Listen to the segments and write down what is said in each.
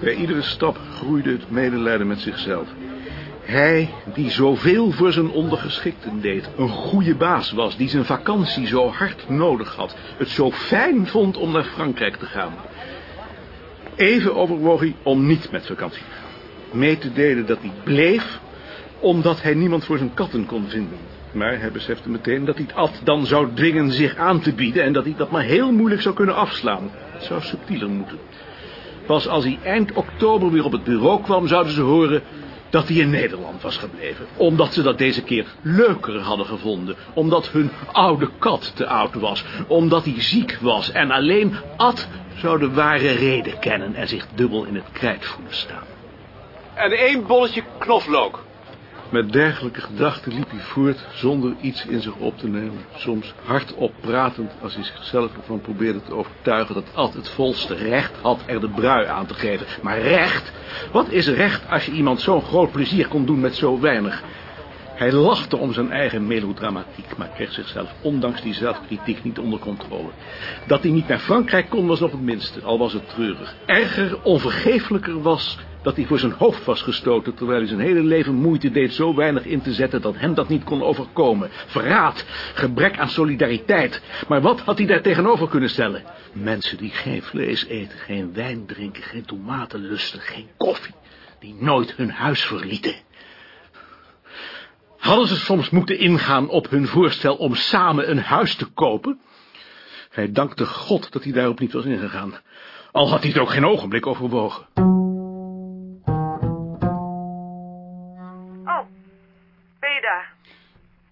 Bij iedere stap groeide het medelijden met zichzelf. Hij, die zoveel voor zijn ondergeschikten deed, een goede baas was, die zijn vakantie zo hard nodig had, het zo fijn vond om naar Frankrijk te gaan. Even overwoog hij om niet met vakantie. Mee te delen dat hij bleef, omdat hij niemand voor zijn katten kon vinden. Maar hij besefte meteen dat hij het dan zou dwingen zich aan te bieden... en dat hij dat maar heel moeilijk zou kunnen afslaan. Het zou subtieler moeten. Pas als hij eind oktober weer op het bureau kwam... zouden ze horen dat hij in Nederland was gebleven. Omdat ze dat deze keer leuker hadden gevonden. Omdat hun oude kat te oud was. Omdat hij ziek was. En alleen Ad zou de ware reden kennen... en zich dubbel in het krijt voelen staan. En één bolletje knoflook. Met dergelijke gedachten liep hij voort zonder iets in zich op te nemen. Soms hardop pratend als hij zichzelf ervan probeerde te overtuigen dat Ad het volste recht had er de brui aan te geven. Maar recht? Wat is recht als je iemand zo'n groot plezier kon doen met zo weinig? Hij lachte om zijn eigen melodramatiek, maar kreeg zichzelf ondanks die zelfkritiek niet onder controle. Dat hij niet naar Frankrijk kon was nog het minste, al was het treurig. Erger, onvergeeflijker was dat hij voor zijn hoofd was gestoten... terwijl hij zijn hele leven moeite deed zo weinig in te zetten... dat hem dat niet kon overkomen. Verraad, gebrek aan solidariteit. Maar wat had hij daar tegenover kunnen stellen? Mensen die geen vlees eten, geen wijn drinken, geen tomaten lusten, geen koffie... die nooit hun huis verlieten. Hadden ze soms moeten ingaan op hun voorstel om samen een huis te kopen? Hij dankte God dat hij daarop niet was ingegaan. Al had hij het ook geen ogenblik overwogen.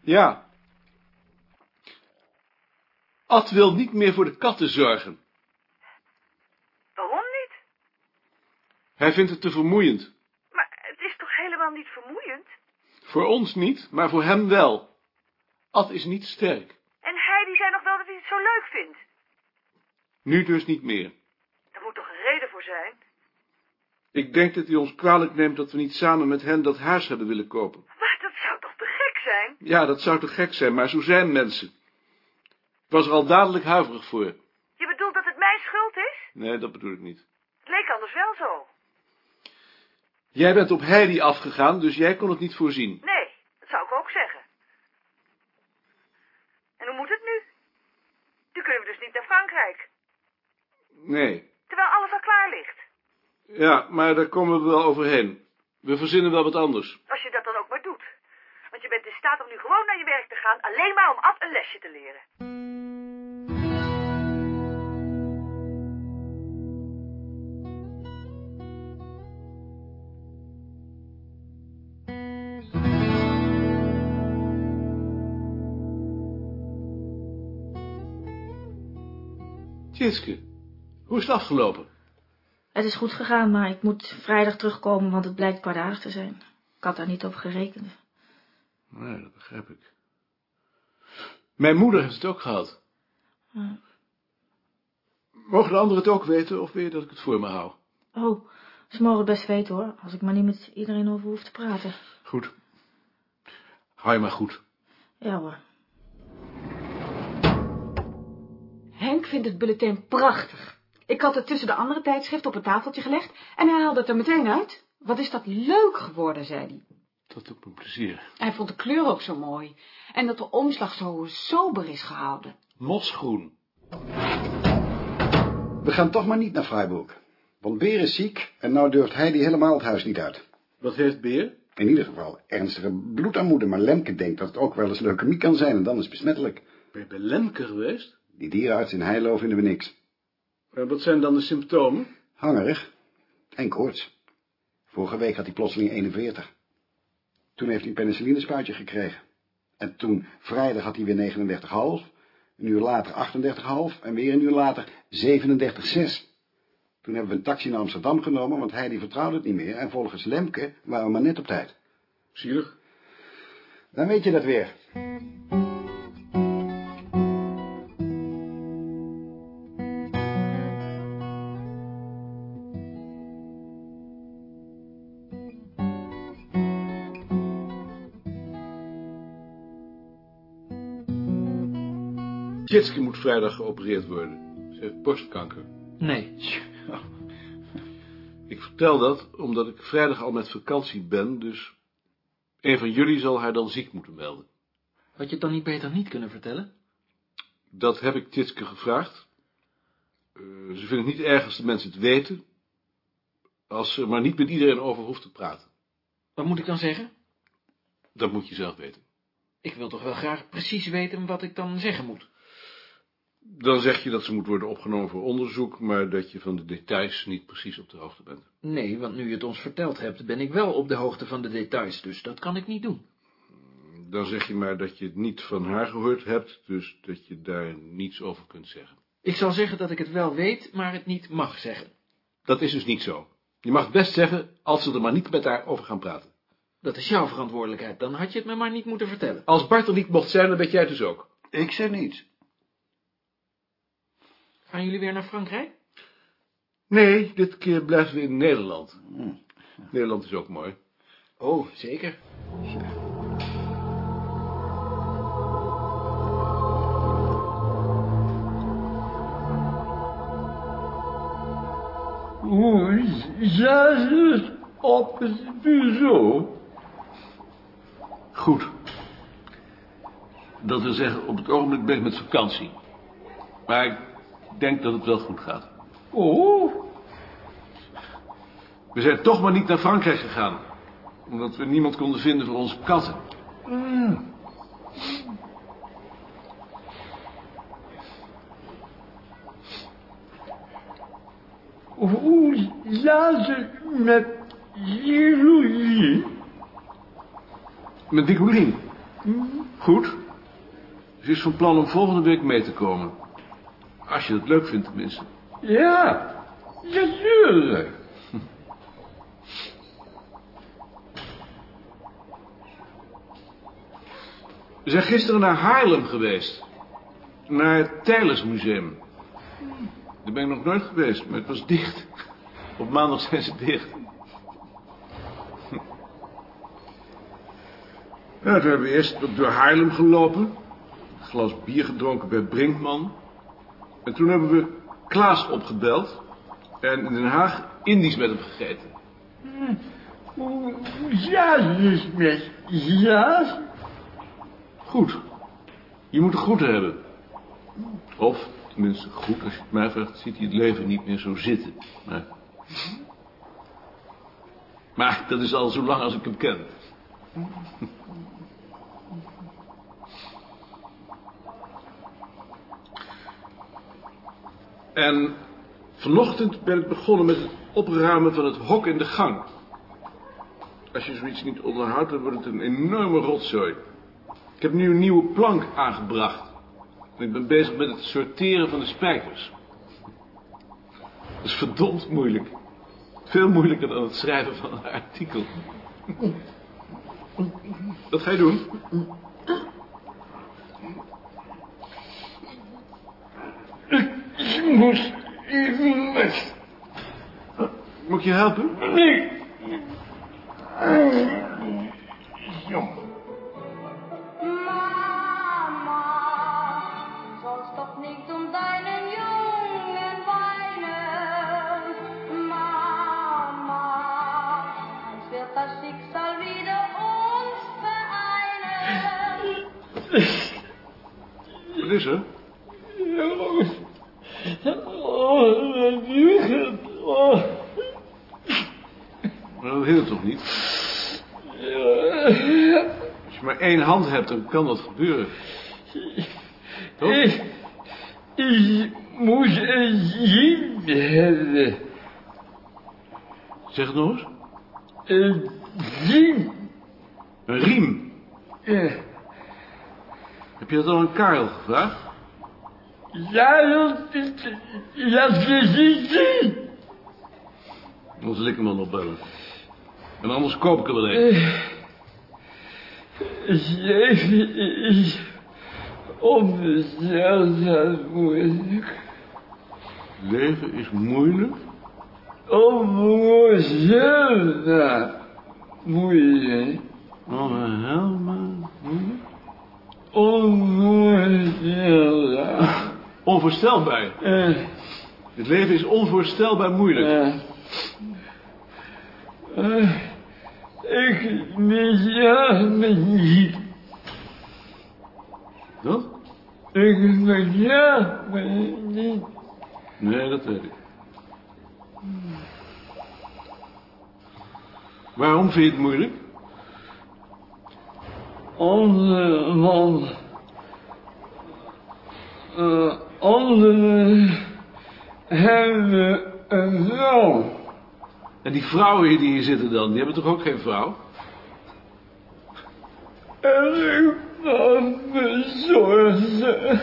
Ja. Ad wil niet meer voor de katten zorgen. Waarom niet? Hij vindt het te vermoeiend. Maar het is toch helemaal niet vermoeiend? Voor ons niet, maar voor hem wel. Ad is niet sterk. En hij die zei nog wel dat hij het zo leuk vindt. Nu dus niet meer. Daar moet toch een reden voor zijn? Ik denk dat hij ons kwalijk neemt dat we niet samen met hen dat huis hebben willen kopen. Maar dat zou toch te gek zijn? Ja, dat zou te gek zijn, maar zo zijn mensen. Ik was er al dadelijk huiverig voor. Je bedoelt dat het mijn schuld is? Nee, dat bedoel ik niet. Het leek anders wel zo. Jij bent op Heidi afgegaan, dus jij kon het niet voorzien. Nee, dat zou ik ook zeggen. En hoe moet het nu? Nu kunnen we dus niet naar Frankrijk. Nee. Terwijl alles al klaar ligt. Ja, maar daar komen we wel overheen. We verzinnen wel wat anders. Als je dat dan ook maar doet. Want je bent in staat om nu gewoon naar je werk te gaan, alleen maar om Ad een lesje te leren. Tjitske, hoe is het afgelopen? Het is goed gegaan, maar ik moet vrijdag terugkomen, want het blijkt kwaadaardig te zijn. Ik had daar niet op gerekend. Nee, dat begrijp ik. Mijn moeder heeft het ook gehad. Ja. Mogen de anderen het ook weten, of wil je dat ik het voor me hou? Oh, ze mogen het best weten hoor, als ik maar niet met iedereen over hoef te praten. Goed. Hou je maar goed. Ja hoor. Henk vindt het bulletin prachtig. Ik had het tussen de andere tijdschriften op een tafeltje gelegd en hij haalde het er meteen uit. Wat is dat leuk geworden, zei hij. Dat doet me plezier. Hij vond de kleur ook zo mooi en dat de omslag zo sober is gehouden. Mosgroen. We gaan toch maar niet naar Freiburg. Want Beer is ziek en nou durft hij die helemaal het huis niet uit. Wat heeft Beer? In ieder geval ernstige bloedarmoede, maar Lemke denkt dat het ook wel eens leukemie kan zijn en dan is het besmettelijk. Ben je bij Lemke geweest? Die dierenarts in Heilo vinden we niks. En wat zijn dan de symptomen? Hangerig en koorts. Vorige week had hij plotseling 41. Toen heeft hij een penicillinespuitje gekregen. En toen, vrijdag, had hij weer 39,5. Een uur later 38,5 en weer een uur later 37,6. Toen hebben we een taxi naar Amsterdam genomen, want hij die vertrouwde het niet meer. En volgens Lemke waren we maar net op tijd. Zielig. Dan weet je dat weer. Tjitske moet vrijdag geopereerd worden. Ze heeft borstkanker. Nee. Ik vertel dat omdat ik vrijdag al met vakantie ben, dus een van jullie zal haar dan ziek moeten melden. Had je het dan niet beter niet kunnen vertellen? Dat heb ik Titske gevraagd. Eh, ze vindt het niet erg als de mensen het weten, als ze er maar niet met iedereen over hoeft te praten. Wat moet ik dan zeggen? Dat moet je zelf weten. Ik wil toch wel graag precies weten wat ik dan zeggen moet. Dan zeg je dat ze moet worden opgenomen voor onderzoek, maar dat je van de details niet precies op de hoogte bent. Nee, want nu je het ons verteld hebt, ben ik wel op de hoogte van de details, dus dat kan ik niet doen. Dan zeg je maar dat je het niet van haar gehoord hebt, dus dat je daar niets over kunt zeggen. Ik zal zeggen dat ik het wel weet, maar het niet mag zeggen. Dat is dus niet zo. Je mag het best zeggen, als ze er maar niet met haar over gaan praten. Dat is jouw verantwoordelijkheid, dan had je het me maar niet moeten vertellen. Als Bart er niet mocht zijn, dan weet jij het dus ook. Ik zeg niets. Gaan jullie weer naar Frankrijk? Nee, dit keer blijven we in Nederland. Nederland is ook mooi. Oh, zeker. Hoe zat het op het bureau? Goed. Dat wil zeggen, op het ogenblik ben ik met vakantie. Maar ik denk dat het wel goed gaat. Oh, We zijn toch maar niet naar Frankrijk gegaan. Omdat we niemand konden vinden voor onze katten. hoe zat het met Jeroen? Met Nicolien. Goed. Ze is van plan om volgende week mee te komen. Als je het leuk vindt tenminste. Ja, natuurlijk. We zijn gisteren naar Haarlem geweest. Naar het Tijlersmuseum. Daar ben ik nog nooit geweest, maar het was dicht. Op maandag zijn ze dicht. Ja, toen hebben we eerst door Haarlem gelopen. Een glas bier gedronken bij Brinkman. En toen hebben we Klaas opgebeld. En in Den Haag Indisch met hem gegeten. Zat het met Jas? Goed. Je moet de groeten hebben. Of, tenminste goed, als je het mij vraagt, ziet hij het leven niet meer zo zitten. Maar, maar dat is al zo lang als ik hem ken. En vanochtend ben ik begonnen met het opruimen van het hok in de gang. Als je zoiets niet onderhoudt, dan wordt het een enorme rotzooi. Ik heb nu een nieuwe plank aangebracht. En ik ben bezig met het sorteren van de spijkers. Dat is verdomd moeilijk. Veel moeilijker dan het schrijven van een artikel. Wat ga je doen? Schicksal wieder uns vereinen. Wat is er? Oh, mijn rug. Oh. Maar dat heelt toch niet? Als je maar één hand hebt, dan kan dat gebeuren. Toch? Ik, ik moest een zin hebben. Zeg het nog eens. Een zin. Een riem. Ja, Heb je dat al aan Karel gevraagd? Ja, dat is... Dat is niet Dan zal ik hem dan opbellen. En anders koop ik er wel een. Het leven is onbestelbaar moeilijk. Leven is moeilijk. Onvoorstelbaar moeilijk. Helemaal moeilijk. Onvoorstelbaar. Onvoorstelbaar. Eh, Het leven is onvoorstelbaar moeilijk. eh, Eh, ik bejaag me niet. Wat? Ik me niet. Nee, dat weet ik. Waarom vind je het moeilijk? Onze man. Uh, anderen hebben een vrouw. En die vrouwen hier die hier zitten dan, die hebben toch ook geen vrouw? En ik maak me zorgen.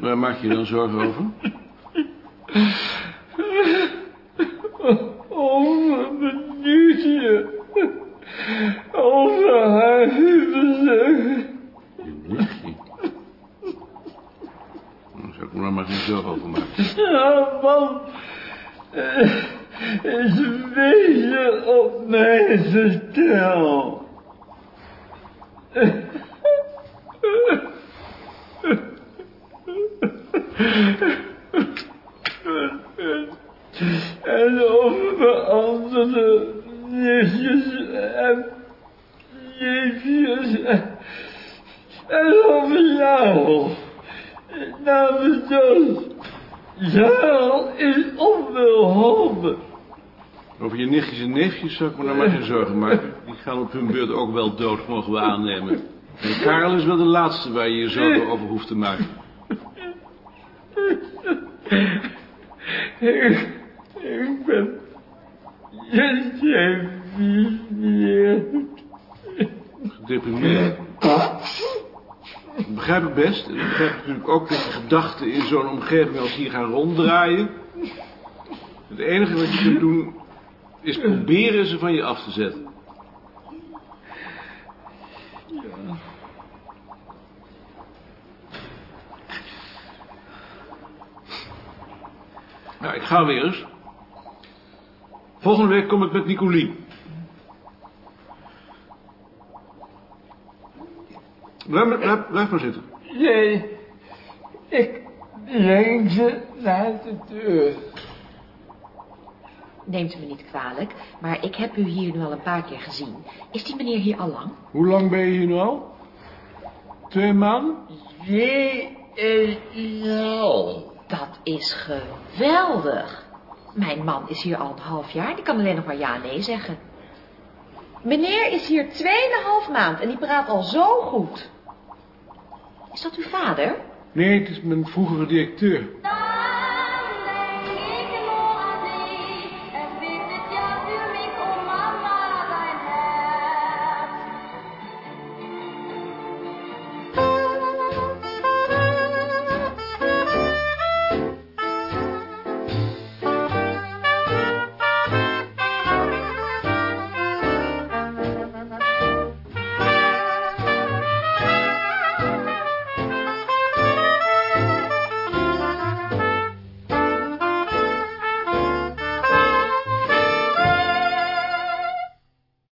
Waar maak je dan zorgen over? Over nichtje. Over haar huwelijk. Je nichtje. Daar zou ik me maar geen zorgen over maken. Ja, man. Is wezen op mij vertel. En over de andere nichtjes en neefjes. En over jou. Namens ons. Jarl is onbeholpen. Over je nichtjes en neefjes zou ik me nou maar geen zorgen maken. Die gaan op hun beurt ook wel dood, mogen we aannemen. En Karel is wel de laatste waar je je zorgen over hoeft te maken. Ik, ik ben gedeprimeerd. Begrijp ik best. Ik begrijp natuurlijk ook dat gedachten in zo'n omgeving als hier gaan ronddraaien. Het enige wat je kunt doen is proberen ze van je af te zetten. Nou, ik ga weer eens. Volgende week kom ik met Nicolien. Blijf, maar- blijf, blijf maar zitten. Nee, ik breng ze naar de deur. Neemt u me niet kwalijk, maar ik heb u hier nu al een paar keer gezien. Is die meneer hier al lang? Hoe lang ben je hier nu al? Twee maanden? Jou? Dat is geweldig. Mijn man is hier al een half jaar. Die kan alleen nog maar ja en nee zeggen. Meneer is hier tweeënhalf maand en die praat al zo goed. Is dat uw vader? Nee, het is mijn vroegere directeur. Da